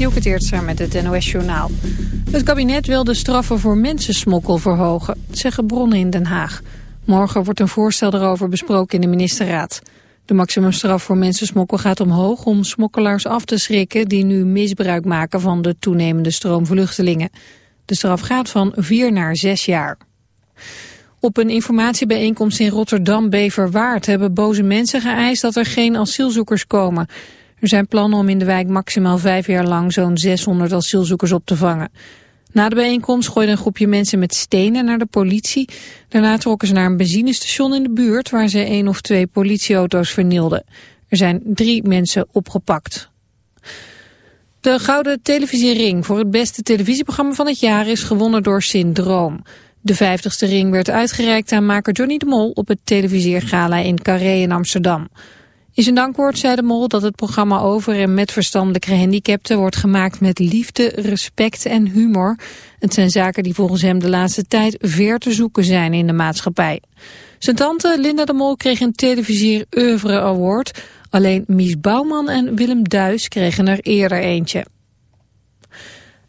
Dielke Teertstra met het NOS-journaal. Het kabinet wil de straffen voor mensensmokkel verhogen, zeggen bronnen in Den Haag. Morgen wordt een voorstel daarover besproken in de ministerraad. De maximumstraf voor mensensmokkel gaat omhoog om smokkelaars af te schrikken... die nu misbruik maken van de toenemende stroom vluchtelingen. De straf gaat van vier naar zes jaar. Op een informatiebijeenkomst in Rotterdam-Beverwaard hebben boze mensen geëist dat er geen asielzoekers komen. Er zijn plannen om in de wijk maximaal vijf jaar lang zo'n 600 asielzoekers op te vangen. Na de bijeenkomst gooide een groepje mensen met stenen naar de politie. Daarna trokken ze naar een benzinestation in de buurt waar ze één of twee politieauto's vernielden. Er zijn drie mensen opgepakt. De Gouden Televisiering voor het beste televisieprogramma van het jaar is gewonnen door Syndroom. De vijftigste ring werd uitgereikt aan maker Johnny de Mol op het televisiergala in Carré in Amsterdam. In zijn dankwoord zei de Mol dat het programma over en met verstandelijke gehandicapten wordt gemaakt met liefde, respect en humor. Het zijn zaken die volgens hem de laatste tijd ver te zoeken zijn in de maatschappij. Zijn tante Linda de Mol kreeg een televisier oeuvre award. Alleen Mies Bouwman en Willem Duis kregen er eerder eentje.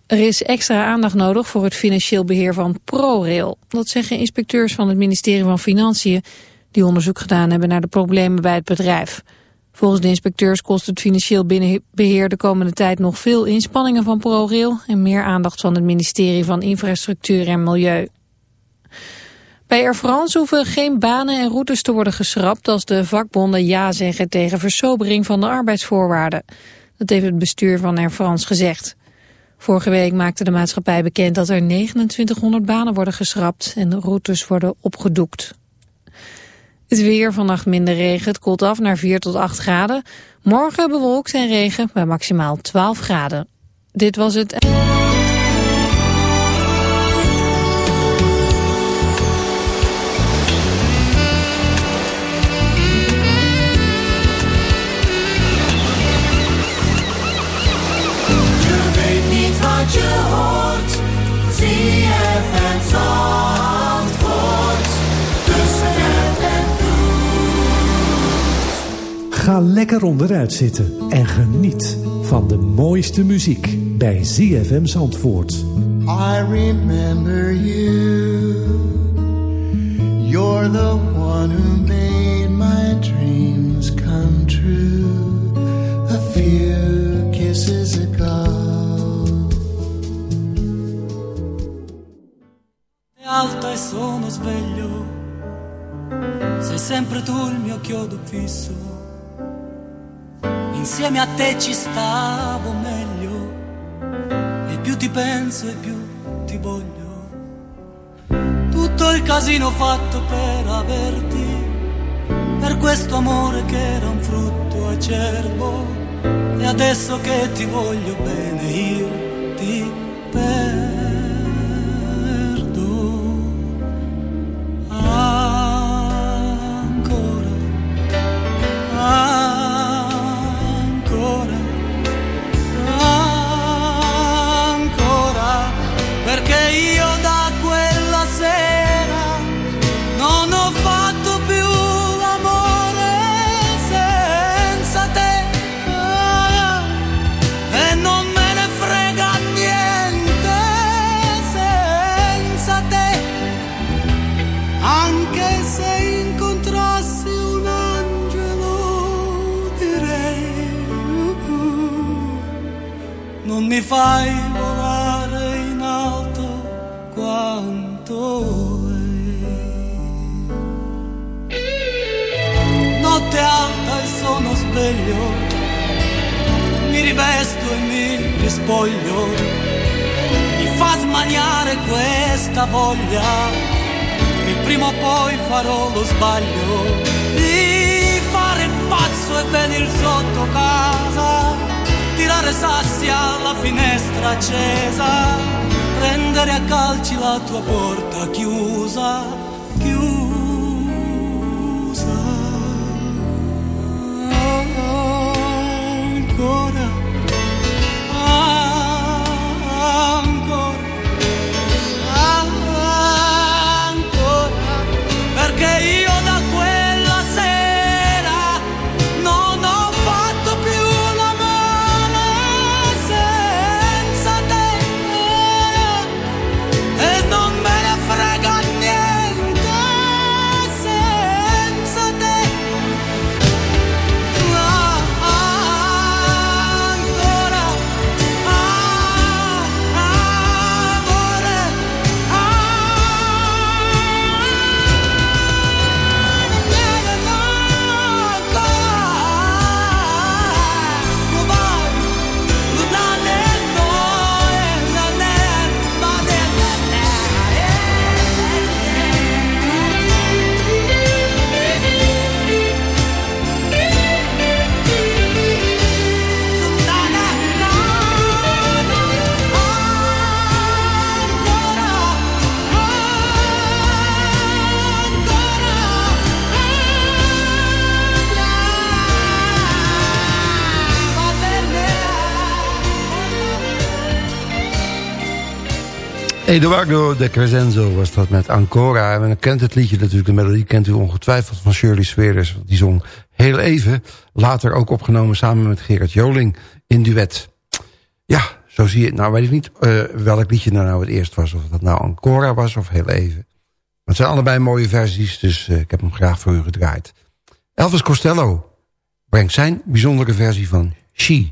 Er is extra aandacht nodig voor het financieel beheer van ProRail. Dat zeggen inspecteurs van het ministerie van Financiën... die onderzoek gedaan hebben naar de problemen bij het bedrijf. Volgens de inspecteurs kost het financieel beheer de komende tijd nog veel inspanningen van ProRail... en meer aandacht van het ministerie van Infrastructuur en Milieu. Bij Air France hoeven geen banen en routes te worden geschrapt... als de vakbonden ja zeggen tegen versobering van de arbeidsvoorwaarden. Dat heeft het bestuur van Air France gezegd. Vorige week maakte de maatschappij bekend dat er 2900 banen worden geschrapt en routes worden opgedoekt. Het weer, vannacht minder regen, het koelt af naar 4 tot 8 graden. Morgen bewolkt en regen bij maximaal 12 graden. Dit was het... Ga lekker onderuit zitten en geniet van de mooiste muziek bij ZFM Zandvoort. I remember you. You're the one who made my dreams come true. A few kisses ago. Alta e sono sveglio. Sei sempre tu il mio chiodo fisso insieme a te ci stavo meglio. E più ti penso e più ti voglio. Tutto il casino fatto per averti, per questo amore che era un frutto acerbo. E adesso che ti voglio bene io ti perdo. mi fai volare in alto quanto lei. Notte alta e sono sveglio, mi rivesto e mi rispoglio, mi fa smaniare questa voglia che prima o poi farò lo sbaglio di fare il pazzo e venir sotto casa tirare sassi alla finestra accesa, prendere a calci la tua porta chiusa, chiusa. Ancora, ancora, ancora, Eduardo de Crescenzo was dat met Ancora. En men kent het liedje natuurlijk, de melodie kent u ongetwijfeld van Shirley Sweerders. Die zong heel even, later ook opgenomen samen met Gerard Joling in duet. Ja, zo zie je. Nou weet ik niet uh, welk liedje nou, nou het eerst was. Of dat nou Ancora was of heel even. Maar het zijn allebei mooie versies, dus uh, ik heb hem graag voor u gedraaid. Elvis Costello brengt zijn bijzondere versie van She.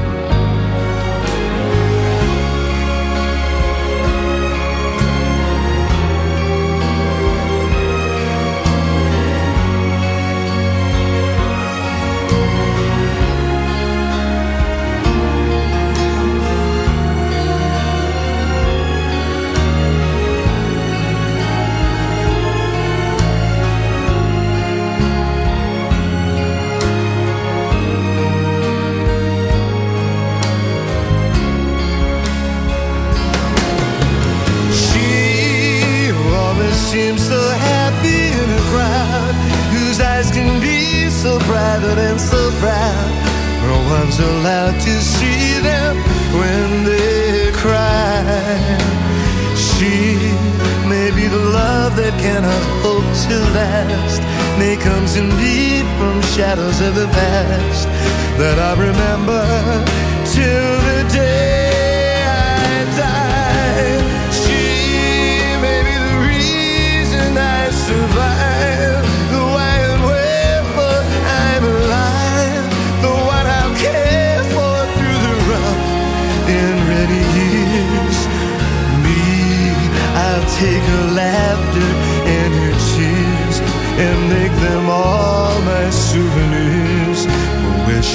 to last. May comes indeed from shadows of the past That I remember till the day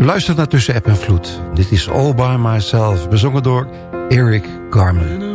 U luistert naar Tussen App en Vloed. Dit is All By Myself, bezongen door Eric Carmen.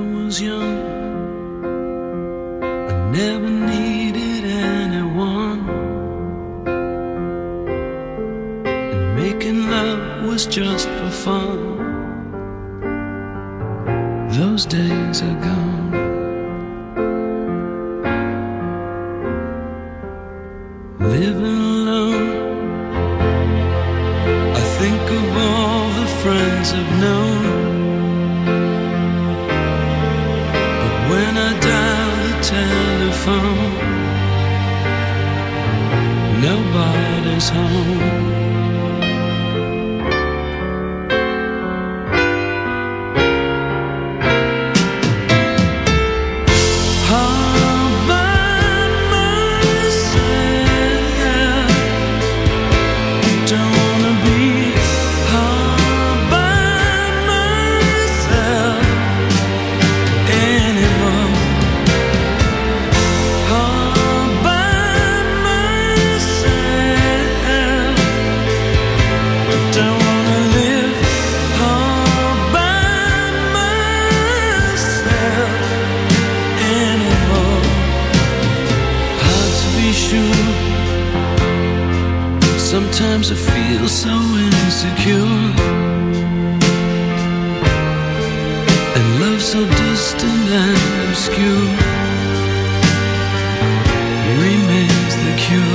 you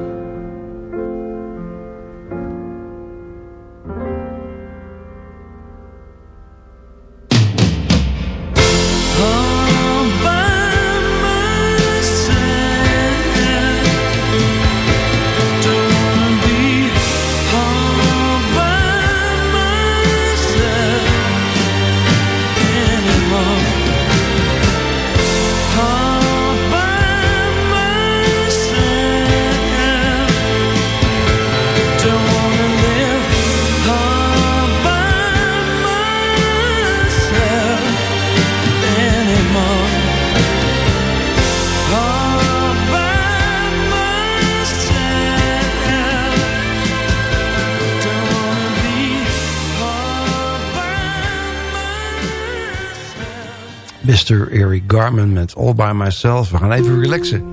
Eric Garman met All By Myself. We gaan even relaxen.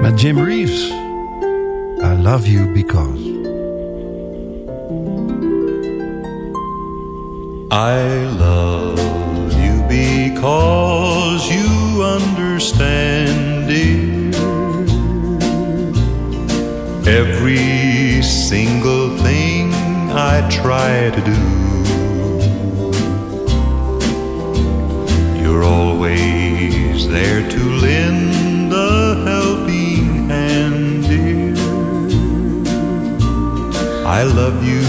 Met Jim Reeves. I love you because. I love you because you understand it. Every single thing I try to do there to lend a helping hand, dear. I love you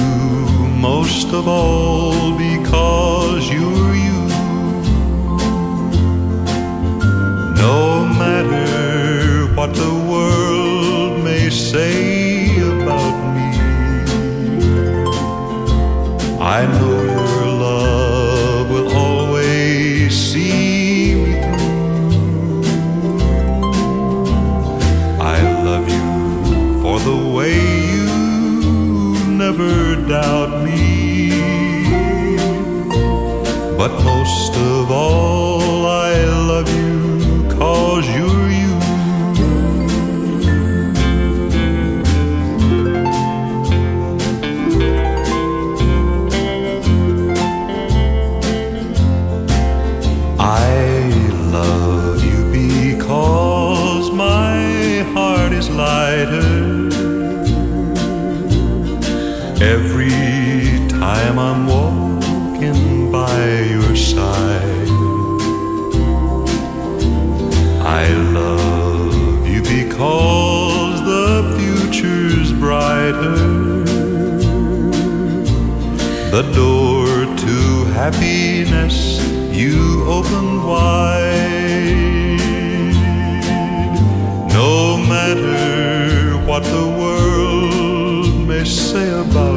most of all because you're you. No matter what the world may say But most of all, I love you cause you. The door to happiness you open wide. No matter what the world may say about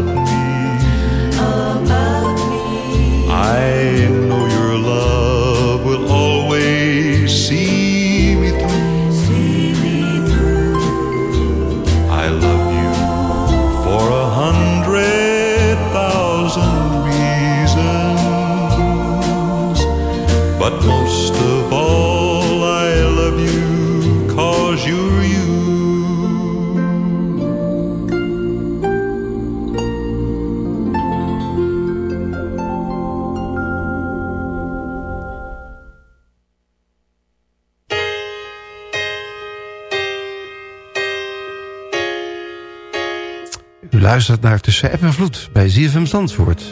U luistert naar Tussen App en Vloed bij ZFM Zandvoort.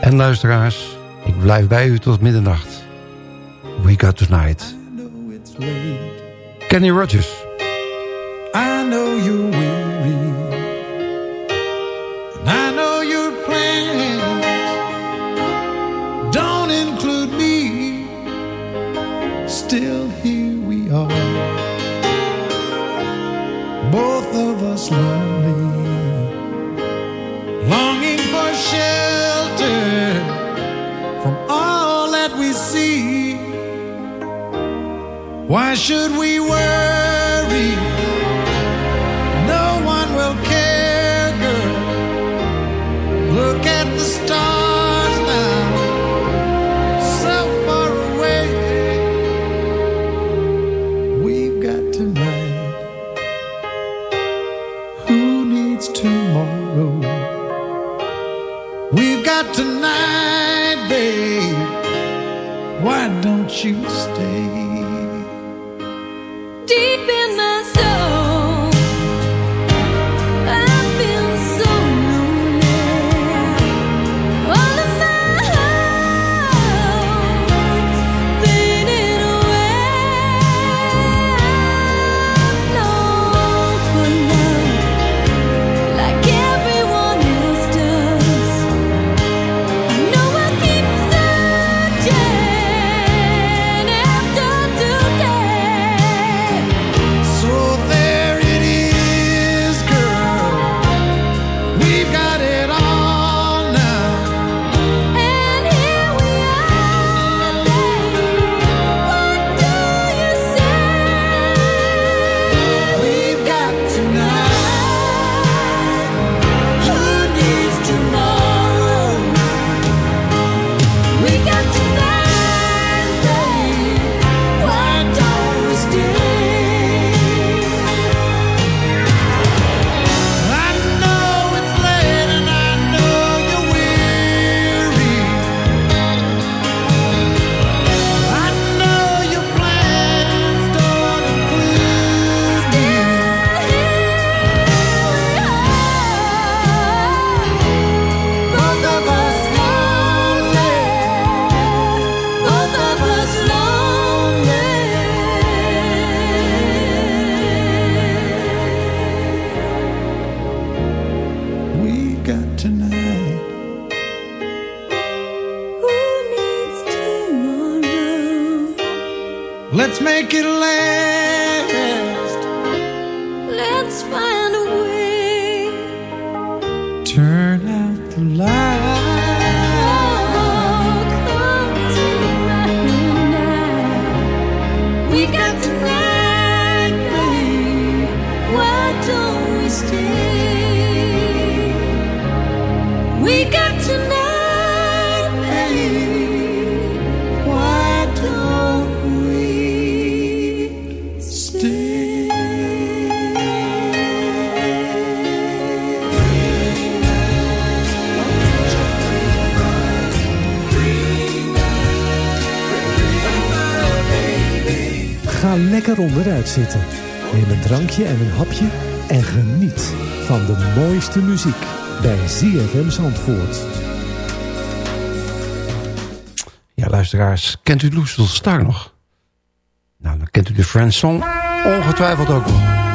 En luisteraars, ik blijf bij u tot middernacht. We got tonight. Kenny Rogers. should we work? onderuit zitten. Neem een drankje en een hapje en geniet van de mooiste muziek bij ZFM Zandvoort. Ja, luisteraars, kent u Loesel Star nog? Nou, dan kent u de Friends Song ongetwijfeld ook nog.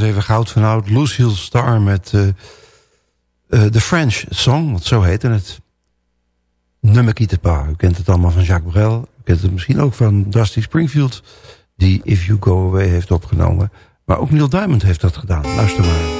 Even goud van oud. Lucille Star met uh, uh, The French Song, wat zo heette het. Ne me quitte pas. U kent het allemaal van Jacques Brel. U kent het misschien ook van Dusty Springfield... die If You Go Away heeft opgenomen. Maar ook Neil Diamond heeft dat gedaan. Luister maar.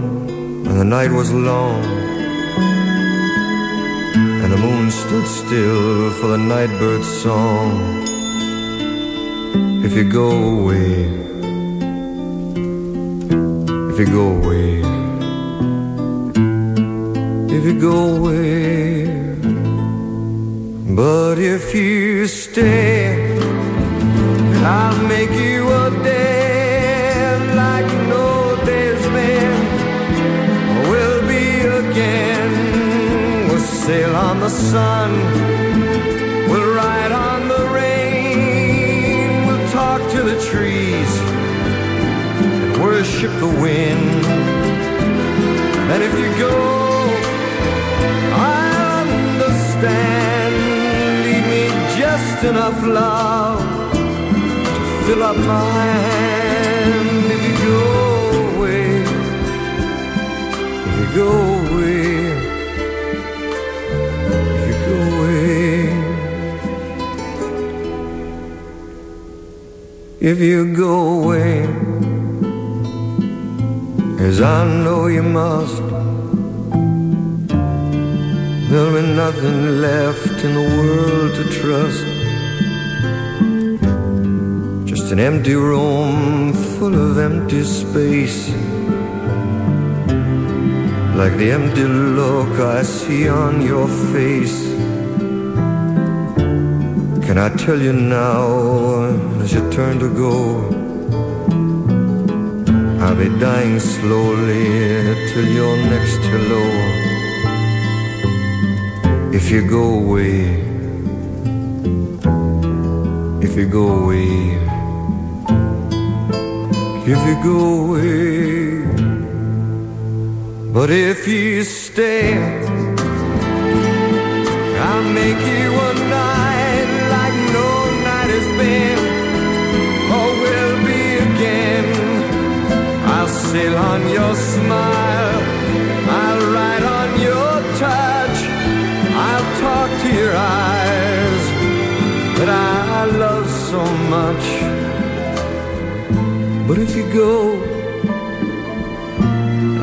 the night was long And the moon stood still for the nightbird's song. If you go away If you go away If you go away. But if you stay I'll make you a day sail on the sun. We'll ride on the rain. We'll talk to the trees and worship the wind. And if you go, I'll understand. Leave me just enough love to fill up my hand. If you go away, if you go if you go away, as I know you must. There'll be nothing left in the world to trust. Just an empty room full of empty space. Like the empty look I see on your face. Can I tell you now, as you turn to go, I'll be dying slowly till you're next hello. If you go away, if you go away, if you go away, but if you stay, I'll make you a night sail on your smile. I'll ride on your touch. I'll talk to your eyes that I love so much. But if you go,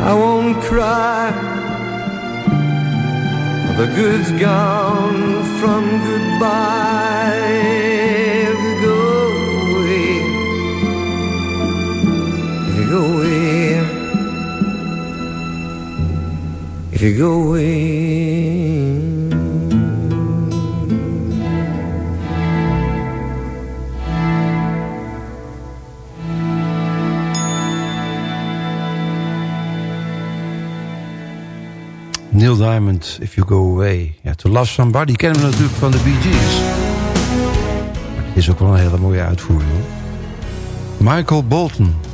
I won't cry. The good's gone from goodbye. If you go away. Neil Diamond, If You Go Away. Ja, To Love Somebody kennen we natuurlijk van de Bee Gees. Maar het is ook wel een hele mooie uitvoering. Hoor. Michael Bolton.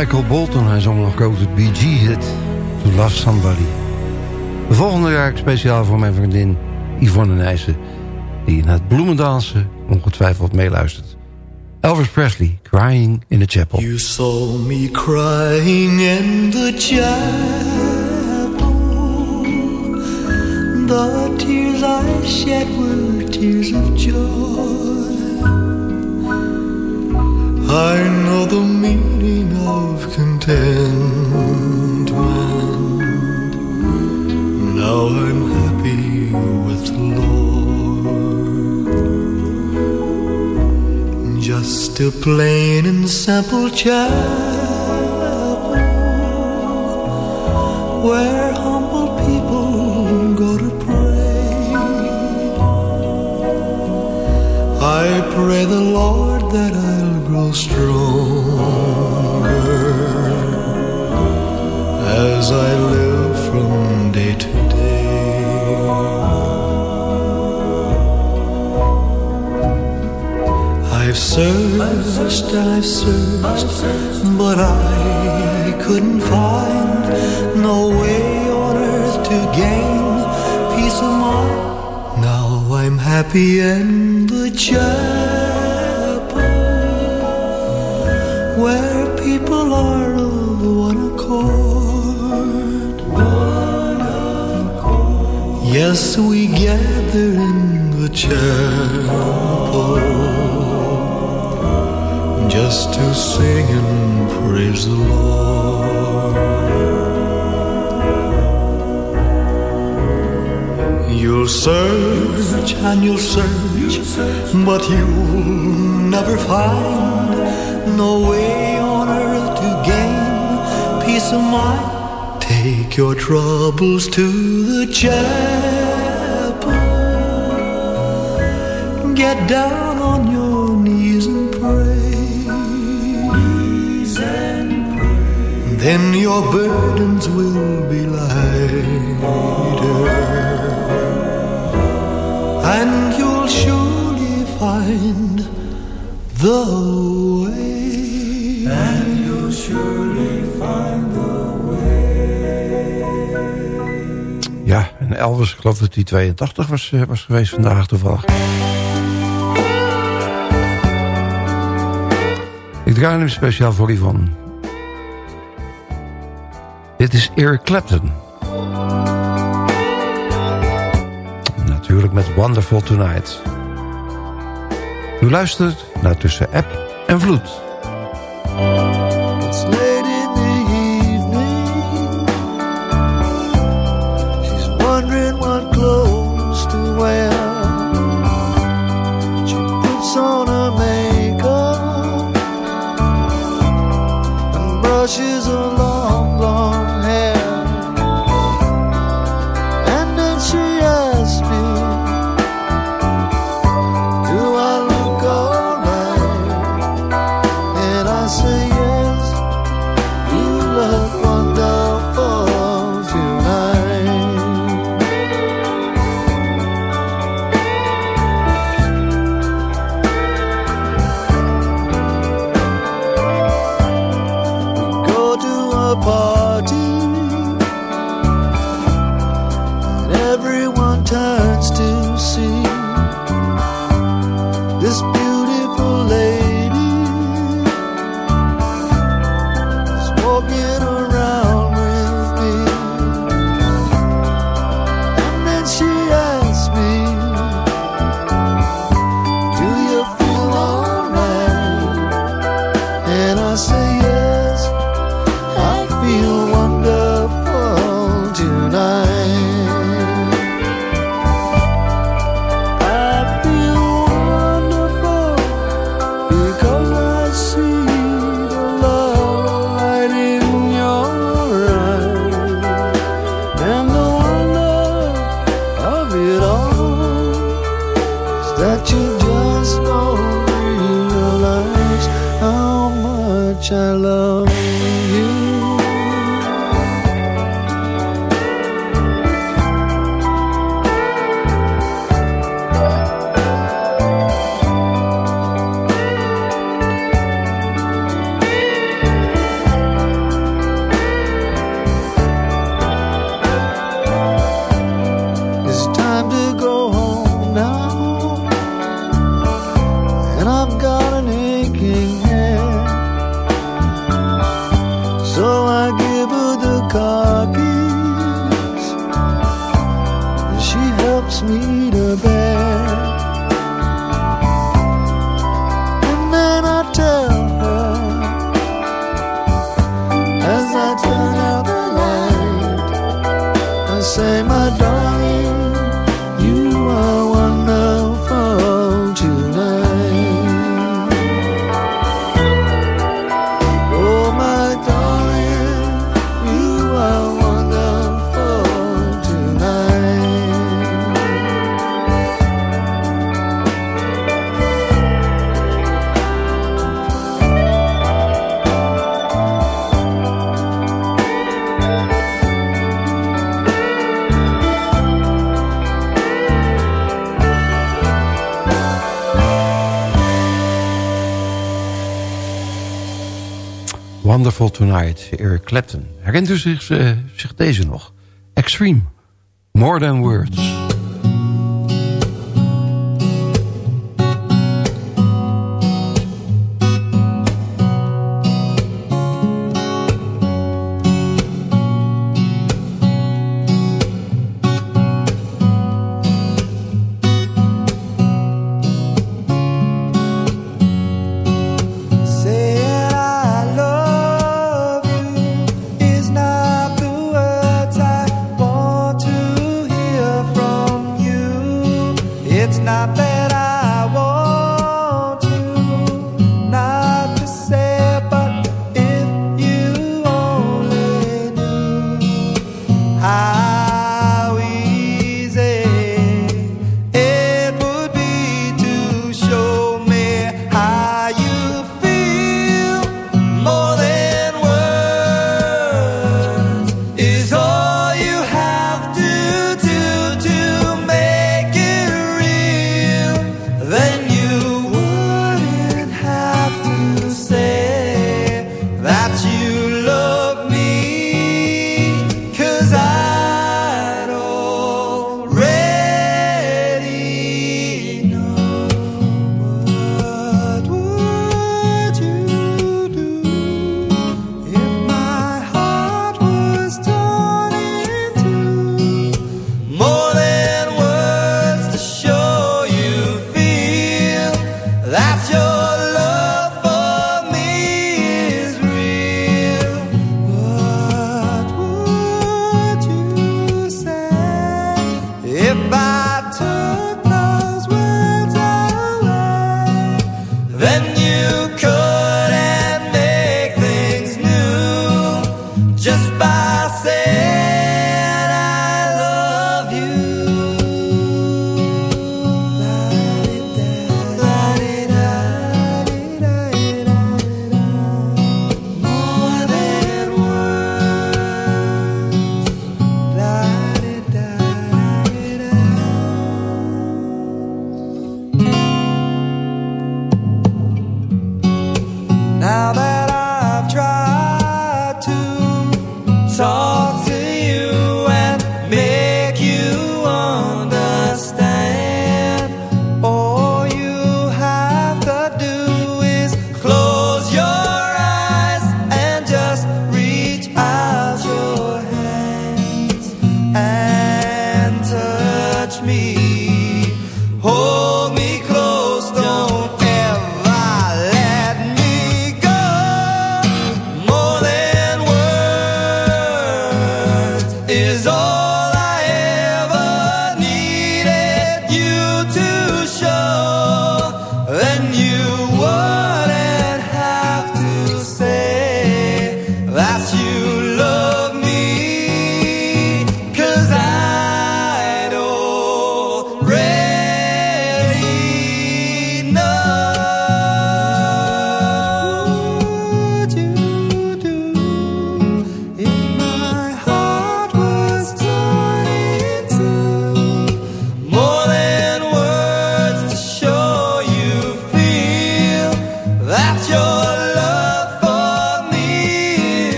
Michael Bolton. Hij zong nog Bee Gees hit. To Love Somebody. De volgende jaar speciaal voor mijn vriendin Yvonne Nijssen. Die naar het bloemendansen ongetwijfeld meeluistert. Elvis Presley, Crying in the Chapel. You saw me crying in the chapel, The tears I shed were tears of joy. I know the meaning of contentment. Now I'm happy with the Lord. Just a plain and simple chapel where humble people go to pray. I pray the Lord that I'll grow stronger as I live from day to day. I've searched, I've searched, but I couldn't find no way on earth to gain peace of mind. Now I'm happy in the chapel where people are of one accord. Yes, we gather in the chapel just to sing and praise the Lord. You'll search and you'll search, but you'll never find no way on earth to gain peace of mind. Take your troubles to the chapel. Get down on your knees and pray. Then your burdens will be lighter. And you'll surely find the way. And you'll surely find the Ja, en Elvis, ik geloof dat hij 82 was, eh, was geweest vandaag toevallig. Ik draai hem speciaal voor Yvonne. Dit is Eric Clapton. Natuurlijk met Wonderful Tonight. U luistert naar Tussen App en Vloed. Wonderful Tonight, Eric Clapton. Herinnert u zich, eh, zich deze nog? Extreme, More Than Words.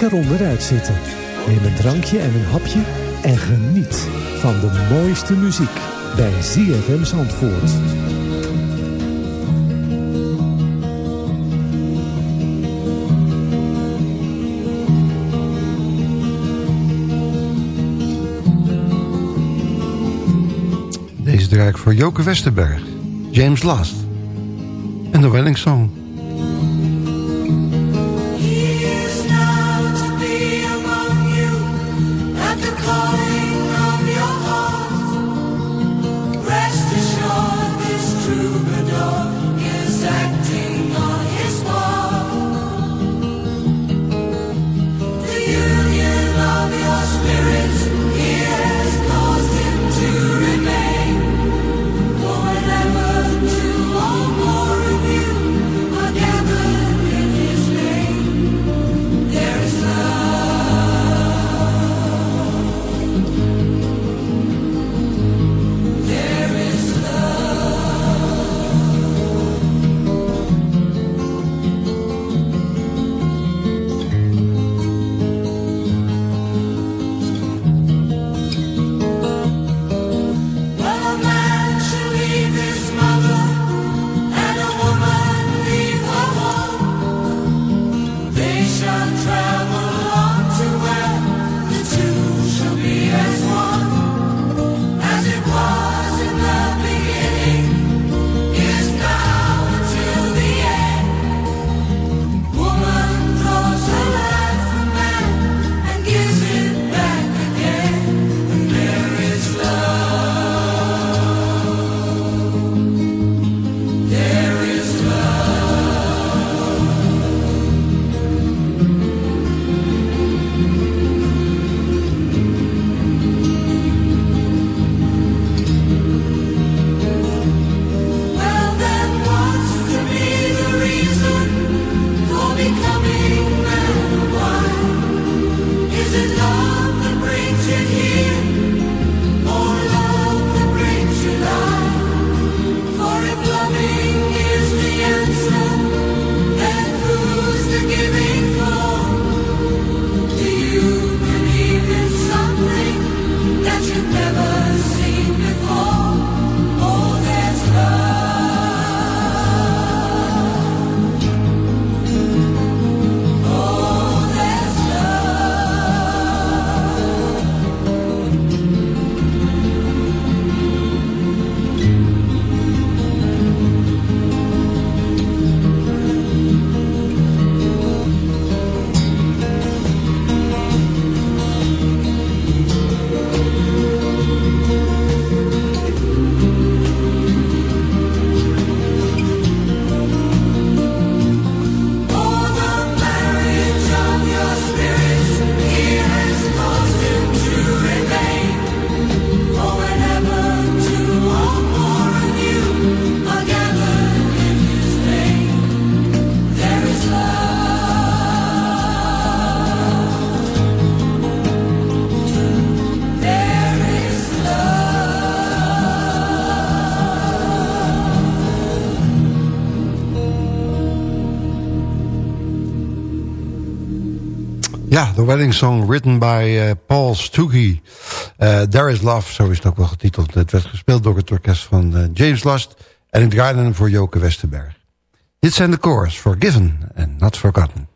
lekker onderuit zitten. Neem een drankje en een hapje en geniet van de mooiste muziek bij ZFM Zandvoort. Deze draai ik voor Joke Westerberg, James Last en de Wedding Song. Ja, The Wedding Song, written by eh, Paul Stoogie, eh, There is Love, zo is het ook wel getiteld. Het werd gespeeld door het orkest van eh, James Last... en in de Garden voor Joke Westerberg. Dit zijn de chorus, Forgiven and Not Forgotten.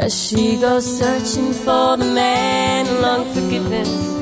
As she goes searching for the man long forgiven.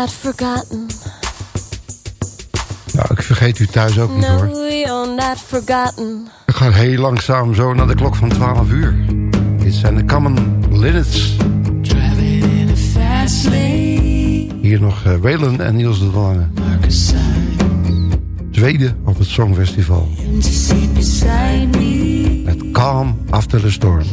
not forgotten. Ik vergeet u thuis ook niet hoor. We gaan heel langzaam zo naar de klok van 12 uur. Dit zijn de Common Linnets. Hier nog uh, en Niels de Lange. Tweede op het Songfestival. Met Calm After the Storm.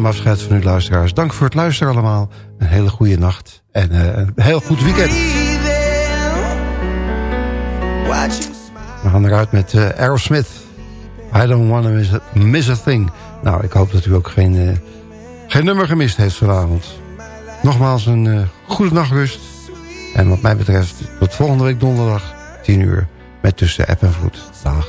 Neem afscheid van u luisteraars. Dank voor het luisteren allemaal. Een hele goede nacht. En uh, een heel goed weekend. We gaan eruit met uh, Aerosmith. I don't want to miss a, miss a thing. Nou, ik hoop dat u ook geen, uh, geen nummer gemist heeft vanavond. Nogmaals een goede nachtrust. En wat mij betreft tot volgende week donderdag 10 uur. Met tussen app en vloed. Dag.